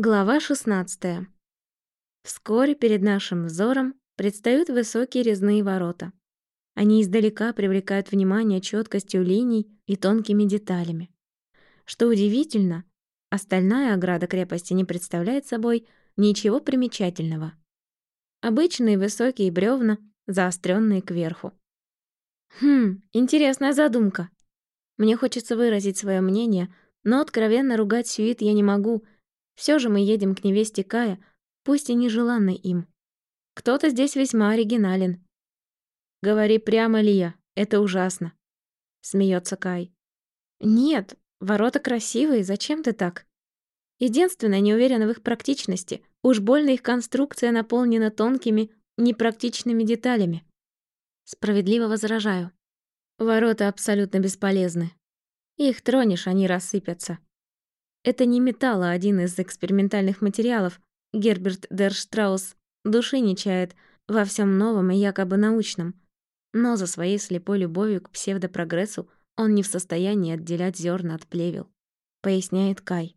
Глава 16. Вскоре перед нашим взором предстают высокие резные ворота. Они издалека привлекают внимание четкостью линий и тонкими деталями. Что удивительно, остальная ограда крепости не представляет собой ничего примечательного. Обычные высокие бревна, заостренные кверху. Хм, интересная задумка. Мне хочется выразить свое мнение, но откровенно ругать Сюит я не могу — все же мы едем к невесте Кая, пусть и нежеланной им. Кто-то здесь весьма оригинален. «Говори прямо, Лия, это ужасно», — смеется Кай. «Нет, ворота красивые, зачем ты так?» Единственное, не уверена в их практичности. Уж больно их конструкция наполнена тонкими, непрактичными деталями. Справедливо возражаю. Ворота абсолютно бесполезны. Их тронешь, они рассыпятся. Это не металл, а один из экспериментальных материалов. Герберт Дерштраус души не чает во всем новом и якобы научном. Но за своей слепой любовью к псевдопрогрессу он не в состоянии отделять зерна от плевел, поясняет Кай.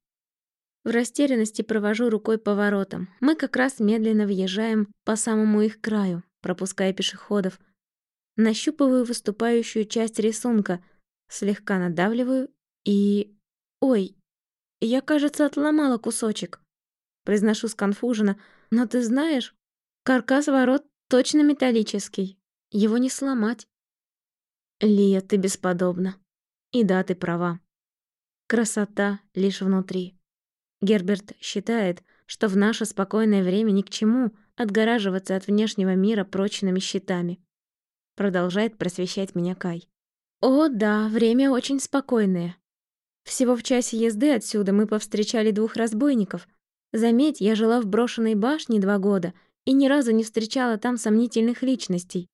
В растерянности провожу рукой по воротам. Мы как раз медленно въезжаем по самому их краю, пропуская пешеходов. Нащупываю выступающую часть рисунка, слегка надавливаю и... Ой, я, кажется, отломала кусочек. Произношу сконфуженно. Но ты знаешь, каркас ворот точно металлический. Его не сломать. Лия, ты бесподобна. И да, ты права. Красота лишь внутри. Герберт считает, что в наше спокойное время ни к чему отгораживаться от внешнего мира прочными щитами. Продолжает просвещать меня Кай. О, да, время очень спокойное. Всего в часе езды отсюда мы повстречали двух разбойников. Заметь, я жила в брошенной башне два года и ни разу не встречала там сомнительных личностей.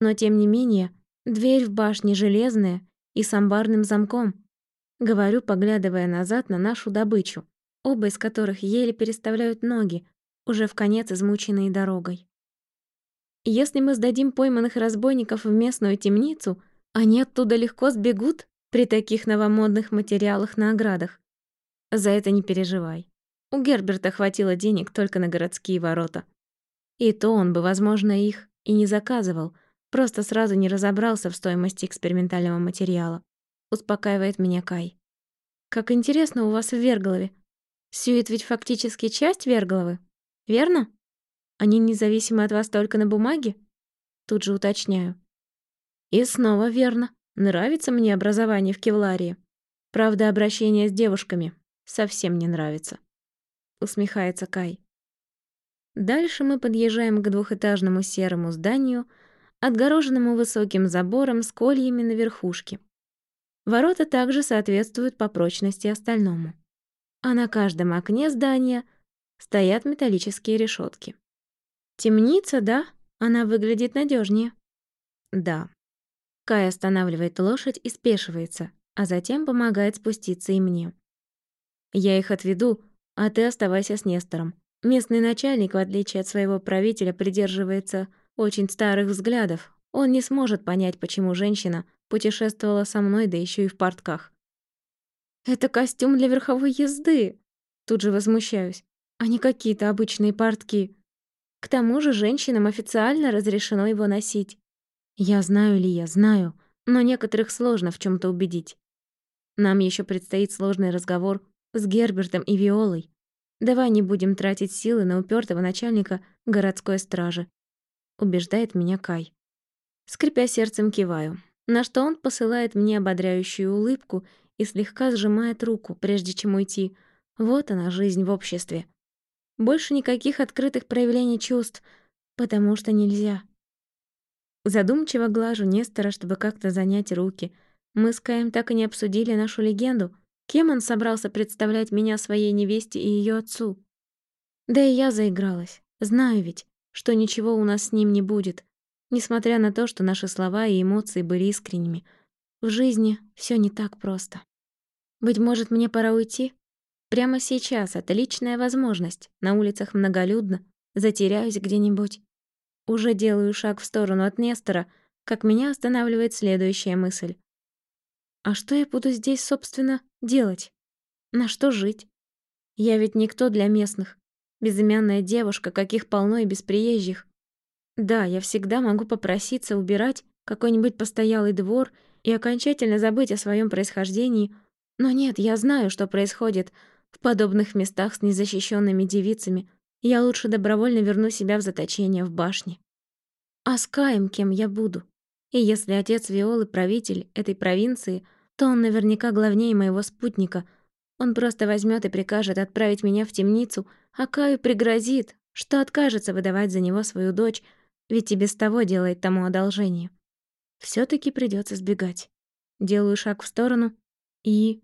Но тем не менее, дверь в башне железная и с амбарным замком. Говорю, поглядывая назад на нашу добычу, оба из которых еле переставляют ноги, уже в конец измученные дорогой. Если мы сдадим пойманных разбойников в местную темницу, они оттуда легко сбегут при таких новомодных материалах на оградах. За это не переживай. У Герберта хватило денег только на городские ворота. И то он бы, возможно, их и не заказывал, просто сразу не разобрался в стоимости экспериментального материала. Успокаивает меня Кай. Как интересно у вас в Верголове. Сюит ведь фактически часть Верголовы, верно? Они независимы от вас только на бумаге? Тут же уточняю. И снова верно. Нравится мне образование в Кевларии. Правда, обращение с девушками совсем не нравится. Усмехается Кай. Дальше мы подъезжаем к двухэтажному серому зданию, отгороженному высоким забором с кольями на верхушке. Ворота также соответствуют по прочности остальному. А на каждом окне здания стоят металлические решетки. Темница, да? Она выглядит надежнее. Да, Кай останавливает лошадь и спешивается, а затем помогает спуститься и мне. Я их отведу, а ты оставайся с Нестором. Местный начальник, в отличие от своего правителя, придерживается очень старых взглядов. Он не сможет понять, почему женщина путешествовала со мной, да еще и в портках. «Это костюм для верховой езды!» Тут же возмущаюсь, а не какие-то обычные портки. К тому же женщинам официально разрешено его носить. Я знаю, Лия, знаю, но некоторых сложно в чем то убедить. Нам еще предстоит сложный разговор с Гербертом и Виолой. Давай не будем тратить силы на упертого начальника городской стражи. Убеждает меня Кай. Скрипя сердцем, киваю, на что он посылает мне ободряющую улыбку и слегка сжимает руку, прежде чем уйти. Вот она, жизнь в обществе. Больше никаких открытых проявлений чувств, потому что нельзя. Задумчиво глажу Нестора, чтобы как-то занять руки. Мы с Каем так и не обсудили нашу легенду. Кем он собрался представлять меня своей невесте и ее отцу? Да и я заигралась. Знаю ведь, что ничего у нас с ним не будет. Несмотря на то, что наши слова и эмоции были искренними. В жизни все не так просто. Быть может, мне пора уйти? Прямо сейчас отличная возможность. На улицах многолюдно. Затеряюсь где-нибудь. Уже делаю шаг в сторону от Нестора, как меня останавливает следующая мысль. А что я буду здесь, собственно, делать? На что жить? Я ведь никто для местных. Безымянная девушка, каких полно и без приезжих. Да, я всегда могу попроситься убирать какой-нибудь постоялый двор и окончательно забыть о своем происхождении, но нет, я знаю, что происходит в подобных местах с незащищенными девицами. Я лучше добровольно верну себя в заточение в башне. А с Каем кем я буду? И если отец Виолы правитель этой провинции, то он наверняка главнее моего спутника. Он просто возьмет и прикажет отправить меня в темницу, а Каю пригрозит, что откажется выдавать за него свою дочь, ведь и без того делает тому одолжение. все таки придется сбегать. Делаю шаг в сторону и...